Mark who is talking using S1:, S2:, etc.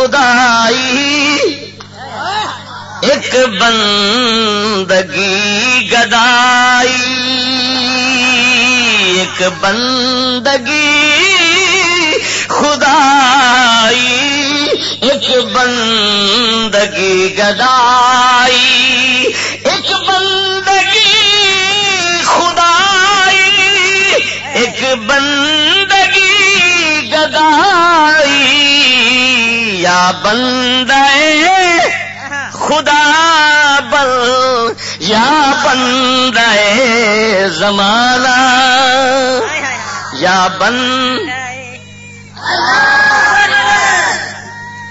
S1: خدائی ایک بندگی گدائی، ایک بندگی خدائی، ایک بندگی گدائی، ایک بندگی خدائی، ایک بندگی گدائی۔ یا بندے خدا بل یا بندے زمانہ یا بند